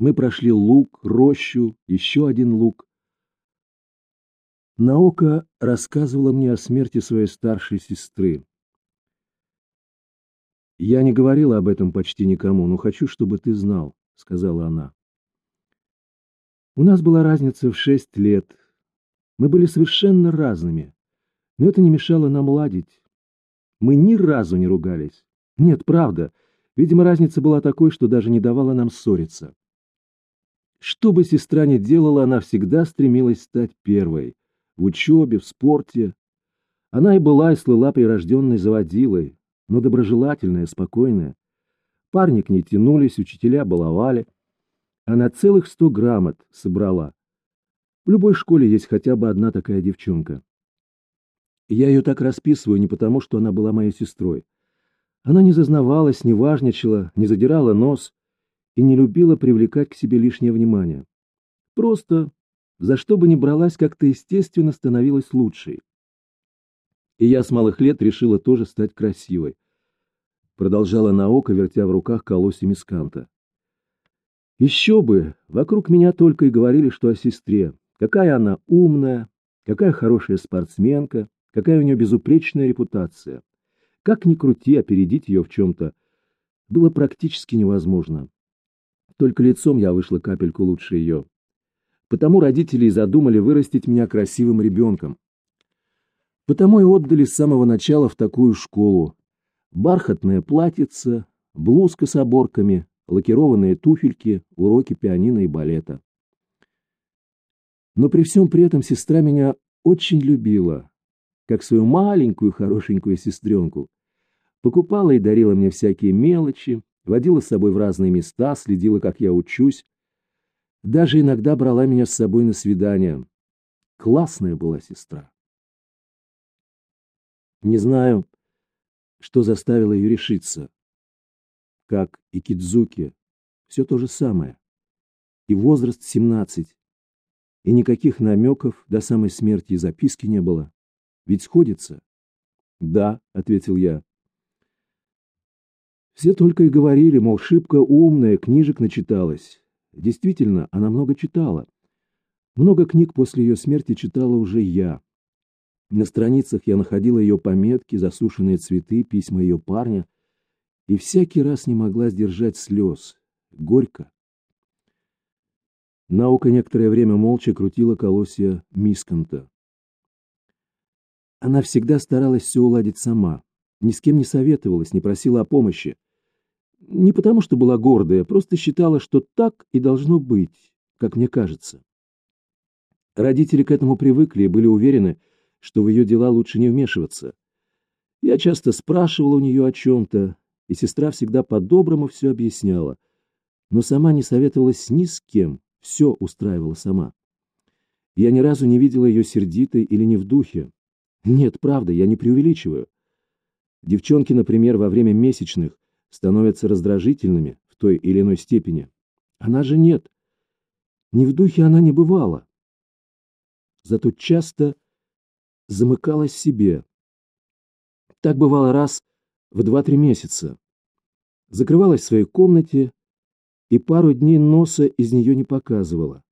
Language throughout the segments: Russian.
Мы прошли луг, рощу, еще один луг. Наука рассказывала мне о смерти своей старшей сестры. «Я не говорила об этом почти никому, но хочу, чтобы ты знал», — сказала она. У нас была разница в шесть лет. Мы были совершенно разными, но это не мешало нам ладить. Мы ни разу не ругались. Нет, правда. Видимо, разница была такой, что даже не давала нам ссориться. Что бы сестра ни делала, она всегда стремилась стать первой. В учебе, в спорте. Она и была, и слыла прирожденной заводилой, но доброжелательная, спокойная. Парни к ней тянулись, учителя баловали. Она целых сто грамот собрала. В любой школе есть хотя бы одна такая девчонка. Я ее так расписываю не потому, что она была моей сестрой. Она не зазнавалась, не важничала, не задирала нос и не любила привлекать к себе лишнее внимание. Просто, за что бы ни бралась, как-то естественно становилась лучшей. И я с малых лет решила тоже стать красивой. Продолжала Наока, вертя в руках колосья мисканта. Еще бы, вокруг меня только и говорили, что о сестре. Какая она умная, какая хорошая спортсменка, какая у нее безупречная репутация. Как ни крути, опередить ее в чем-то было практически невозможно. Только лицом я вышла капельку лучше ее. Потому родители и задумали вырастить меня красивым ребенком. Потому и отдали с самого начала в такую школу. Бархатное платьице, блузка с оборками, лакированные туфельки, уроки пианино и балета. Но при всем при этом сестра меня очень любила, как свою маленькую хорошенькую сестренку. Покупала и дарила мне всякие мелочи, водила с собой в разные места, следила, как я учусь. Даже иногда брала меня с собой на свидания. Классная была сестра. Не знаю, что заставило ее решиться как и Кидзуки, все то же самое. И возраст 17. И никаких намеков до самой смерти и записки не было. Ведь сходится? Да, ответил я. Все только и говорили, мол, шибко умная, книжек начиталась. Действительно, она много читала. Много книг после ее смерти читала уже я. На страницах я находила ее пометки, засушенные цветы, письма ее парня — и всякий раз не могла сдержать слез. Горько. Наука некоторое время молча крутила колосья Мисканта. Она всегда старалась все уладить сама, ни с кем не советовалась, не просила о помощи. Не потому, что была гордая, просто считала, что так и должно быть, как мне кажется. Родители к этому привыкли и были уверены, что в ее дела лучше не вмешиваться. Я часто спрашивала у нее о чем-то, и сестра всегда по-доброму все объясняла, но сама не советовалась ни с кем, все устраивала сама. Я ни разу не видела ее сердитой или не в духе. Нет, правда, я не преувеличиваю. Девчонки, например, во время месячных становятся раздражительными в той или иной степени. Она же нет. Ни в духе она не бывала. Зато часто замыкалась в себе. Так бывало раз в два-три месяца. Закрывалась в своей комнате и пару дней носа из нее не показывала.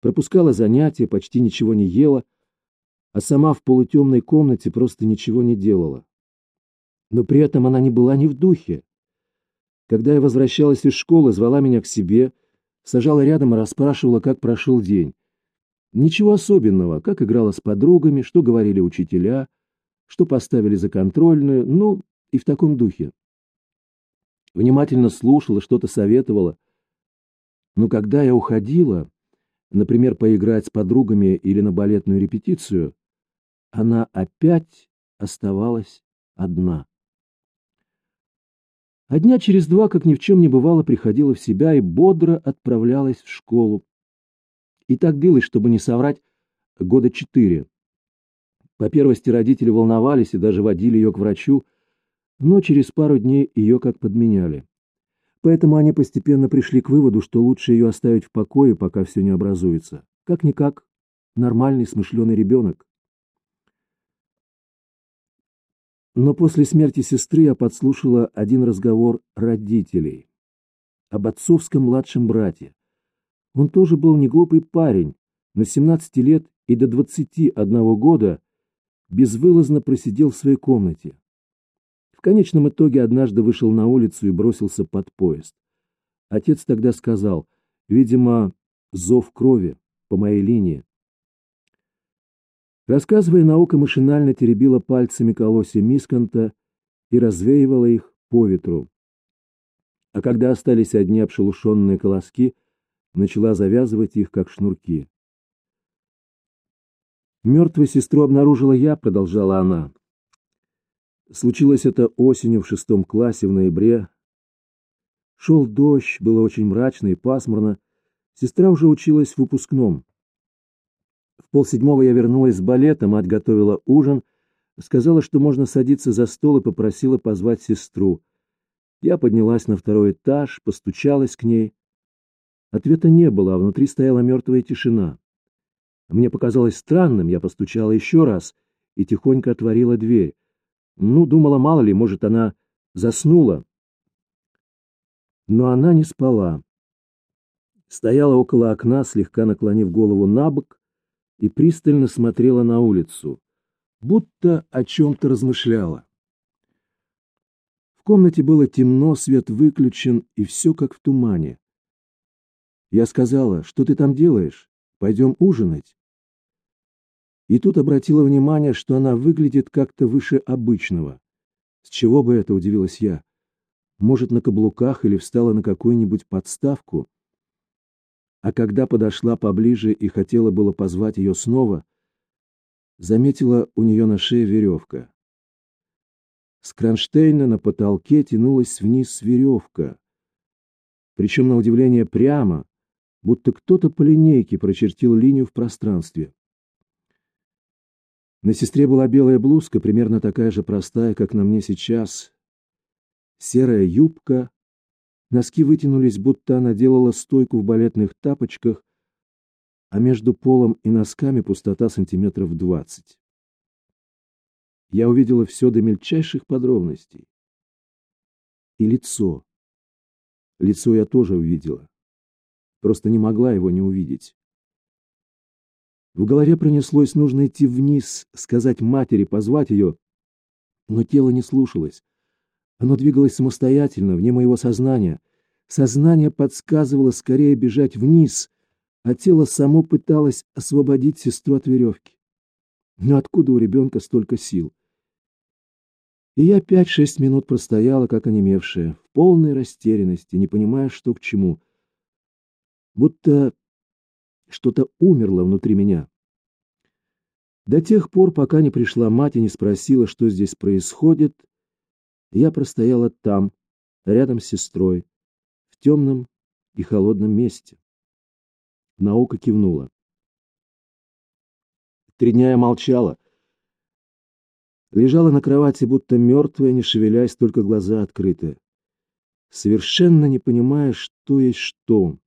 Пропускала занятия, почти ничего не ела, а сама в полутемной комнате просто ничего не делала. Но при этом она не была ни в духе. Когда я возвращалась из школы, звала меня к себе, сажала рядом и расспрашивала, как прошел день. Ничего особенного, как играла с подругами, что говорили учителя, что поставили за контрольную, ну, и в таком духе. Внимательно слушала, что-то советовала. Но когда я уходила, например, поиграть с подругами или на балетную репетицию, она опять оставалась одна. А дня через два, как ни в чем не бывало, приходила в себя и бодро отправлялась в школу. И так длилось, чтобы не соврать, года четыре. По первости родители волновались и даже водили ее к врачу, но через пару дней ее как подменяли. Поэтому они постепенно пришли к выводу, что лучше ее оставить в покое, пока все не образуется. Как-никак, нормальный смышленый ребенок. Но после смерти сестры я подслушала один разговор родителей об отцовском младшем брате, Он тоже был не глупый парень, но с 17 лет и до 21 года безвылазно просидел в своей комнате. В конечном итоге однажды вышел на улицу и бросился под поезд. Отец тогда сказал, видимо, зов крови по моей линии. Рассказывая, наука машинально теребила пальцами колосья мисканта и развеивала их по ветру. А когда остались одни обшелушенные колоски, начала завязывать их, как шнурки. «Мертвую сестру обнаружила я», — продолжала она. Случилось это осенью в шестом классе в ноябре. Шел дождь, было очень мрачно и пасмурно. Сестра уже училась в выпускном. В полседьмого я вернулась с балета, мать готовила ужин, сказала, что можно садиться за стол и попросила позвать сестру. Я поднялась на второй этаж, постучалась к ней. Ответа не было, а внутри стояла мертвая тишина. Мне показалось странным, я постучала еще раз и тихонько отворила дверь. Ну, думала, мало ли, может, она заснула. Но она не спала. Стояла около окна, слегка наклонив голову на бок, и пристально смотрела на улицу, будто о чем-то размышляла. В комнате было темно, свет выключен, и все как в тумане. Я сказала, что ты там делаешь? Пойдем ужинать. И тут обратила внимание, что она выглядит как-то выше обычного. С чего бы это, удивилась я. Может, на каблуках или встала на какую-нибудь подставку? А когда подошла поближе и хотела было позвать ее снова, заметила у нее на шее веревка. С кронштейна на потолке тянулась вниз веревка. Причем, на удивление, прямо, будто кто-то по линейке прочертил линию в пространстве. На сестре была белая блузка, примерно такая же простая, как на мне сейчас. Серая юбка. Носки вытянулись, будто она делала стойку в балетных тапочках, а между полом и носками пустота сантиметров двадцать. Я увидела все до мельчайших подробностей. И лицо. Лицо я тоже увидела. Просто не могла его не увидеть. В голове пронеслось, нужно идти вниз, сказать матери, позвать ее. Но тело не слушалось. Оно двигалось самостоятельно, вне моего сознания. Сознание подсказывало скорее бежать вниз, а тело само пыталось освободить сестру от веревки. Но откуда у ребенка столько сил? И я пять-шесть минут простояла, как онемевшая, в полной растерянности, не понимая, что к чему — будто что-то умерло внутри меня. До тех пор, пока не пришла мать и не спросила, что здесь происходит, я простояла там, рядом с сестрой, в темном и холодном месте. Наука кивнула. Три дня я молчала. Лежала на кровати, будто мертвая, не шевелясь, только глаза открыты. Совершенно не понимая, что есть что.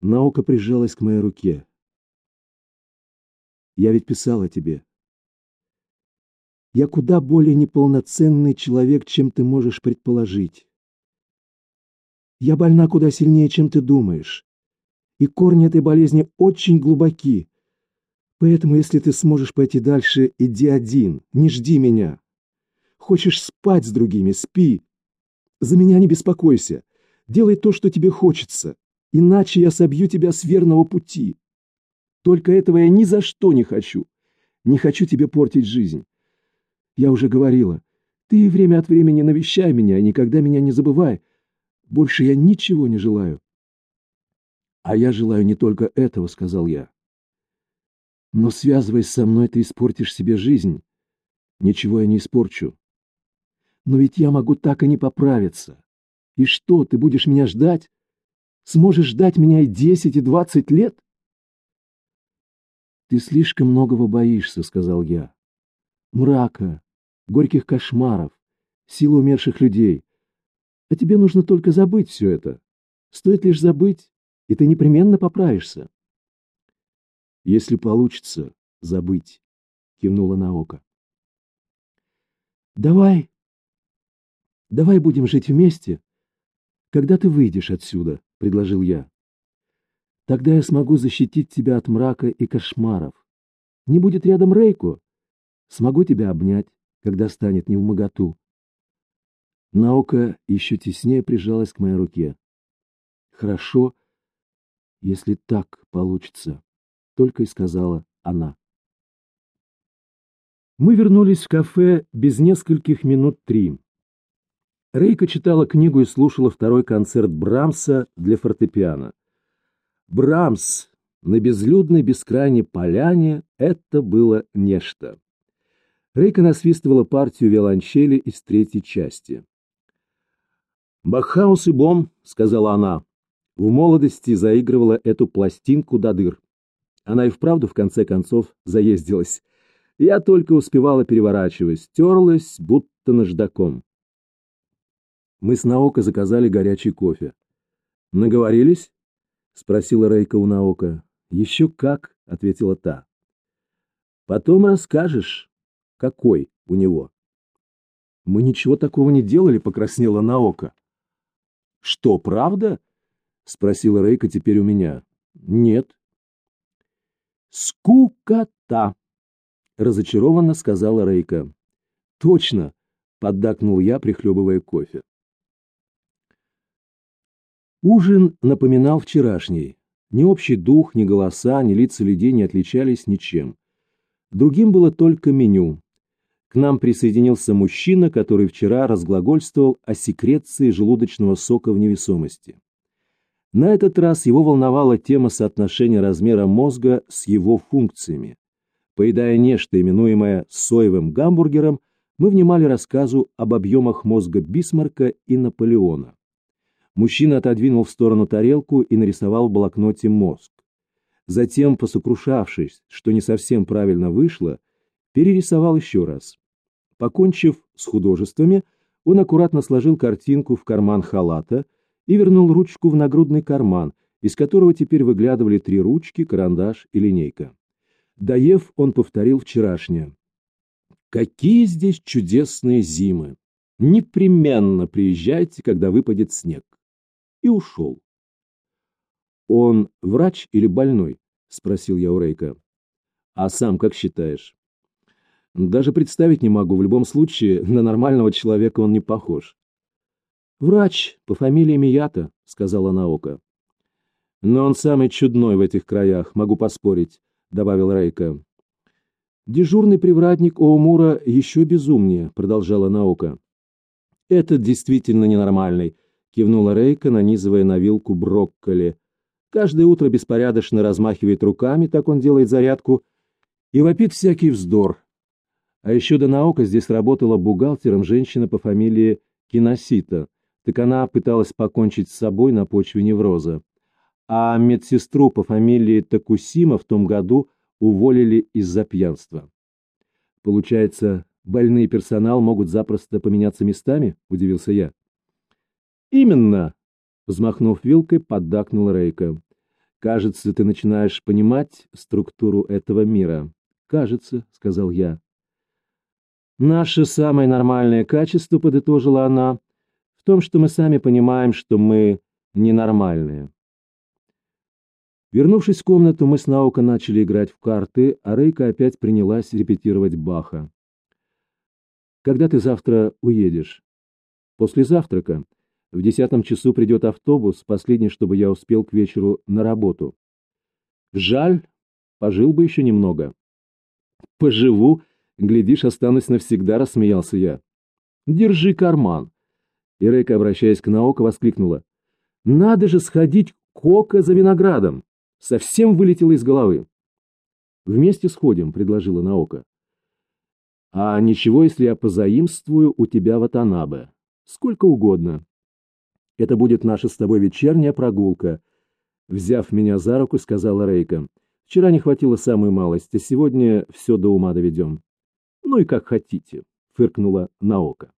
Наука прижалась к моей руке. Я ведь писала тебе. Я куда более неполноценный человек, чем ты можешь предположить. Я больна куда сильнее, чем ты думаешь. И корни этой болезни очень глубоки. Поэтому, если ты сможешь пойти дальше, иди один, не жди меня. Хочешь спать с другими, спи. За меня не беспокойся. Делай то, что тебе хочется иначе я собью тебя с верного пути. Только этого я ни за что не хочу. Не хочу тебе портить жизнь. Я уже говорила, ты время от времени навещай меня никогда меня не забывай. Больше я ничего не желаю. А я желаю не только этого, сказал я. Но связываясь со мной, ты испортишь себе жизнь. Ничего я не испорчу. Но ведь я могу так и не поправиться. И что, ты будешь меня ждать? Сможешь ждать меня и десять, и двадцать лет? Ты слишком многого боишься, сказал я. Мрака, горьких кошмаров, силы умерших людей. А тебе нужно только забыть все это. Стоит лишь забыть, и ты непременно поправишься. Если получится, забыть, кивнула Наока. Давай, давай будем жить вместе, «Когда ты выйдешь отсюда?» — предложил я. «Тогда я смогу защитить тебя от мрака и кошмаров. Не будет рядом Рейко. Смогу тебя обнять, когда станет не в моготу». Наука еще теснее прижалась к моей руке. «Хорошо, если так получится», — только и сказала она. Мы вернулись в кафе без нескольких минут три. Рейка читала книгу и слушала второй концерт Брамса для фортепиано. Брамс на безлюдной бескрайней поляне — это было нечто. Рейка насвистывала партию виолончели из третьей части. «Бахаус и Бом», — сказала она, — в молодости заигрывала эту пластинку до дыр. Она и вправду, в конце концов, заездилась. Я только успевала переворачивать, стерлась, будто наждаком. Мы с Наока заказали горячий кофе. «Наговорились?» — спросила Рейка у Наока. «Еще как», — ответила та. «Потом расскажешь, какой у него». «Мы ничего такого не делали», — покраснела Наока. «Что, правда?» — спросила Рейка теперь у меня. «Нет». «Скукота», — разочарованно сказала Рейка. «Точно», — поддакнул я, прихлебывая кофе. Ужин напоминал вчерашний. Ни общий дух, ни голоса, ни лица людей не отличались ничем. Другим было только меню. К нам присоединился мужчина, который вчера разглагольствовал о секреции желудочного сока в невесомости. На этот раз его волновала тема соотношения размера мозга с его функциями. Поедая нечто, именуемое соевым гамбургером, мы внимали рассказу об объемах мозга Бисмарка и Наполеона. Мужчина отодвинул в сторону тарелку и нарисовал в блокноте мозг. Затем, посокрушавшись, что не совсем правильно вышло, перерисовал еще раз. Покончив с художествами, он аккуратно сложил картинку в карман халата и вернул ручку в нагрудный карман, из которого теперь выглядывали три ручки, карандаш и линейка. Доев, он повторил вчерашнее. «Какие здесь чудесные зимы! Непременно приезжайте, когда выпадет снег!» и ушел. «Он врач или больной?» — спросил я у Рейка. «А сам как считаешь?» «Даже представить не могу. В любом случае, на нормального человека он не похож». «Врач по фамилии Мията», — сказала Наока. «Но он самый чудной в этих краях, могу поспорить», — добавил Рейка. «Дежурный привратник Оумура еще безумнее», — продолжала Наука. «Этот действительно ненормальный», кивнула Рейка, нанизывая на вилку брокколи. Каждое утро беспорядочно размахивает руками, так он делает зарядку, и вопит всякий вздор. А еще до наука здесь работала бухгалтером женщина по фамилии Киносита, так она пыталась покончить с собой на почве невроза. А медсестру по фамилии Такусима в том году уволили из-за пьянства. Получается, больные персонал могут запросто поменяться местами? Удивился я. «Именно!» — взмахнув вилкой, поддакнул Рейка. «Кажется, ты начинаешь понимать структуру этого мира». «Кажется», — сказал я. «Наше самое нормальное качество», — подытожила она, — «в том, что мы сами понимаем, что мы ненормальные». Вернувшись в комнату, мы с Наука начали играть в карты, а Рейка опять принялась репетировать Баха. «Когда ты завтра уедешь?» «После завтрака. В десятом часу придет автобус, последний, чтобы я успел к вечеру на работу. Жаль, пожил бы еще немного. Поживу, глядишь, останусь навсегда, рассмеялся я. Держи карман. И Рейка, обращаясь к Наоко, воскликнула. Надо же сходить Кока за виноградом. Совсем вылетело из головы. Вместе сходим, предложила Наока. А ничего, если я позаимствую у тебя Ватанабе? Сколько угодно. Это будет наша с тобой вечерняя прогулка. Взяв меня за руку, сказала Рейка. Вчера не хватило самую малость, а сегодня все до ума доведем. Ну и как хотите, фыркнула Наока.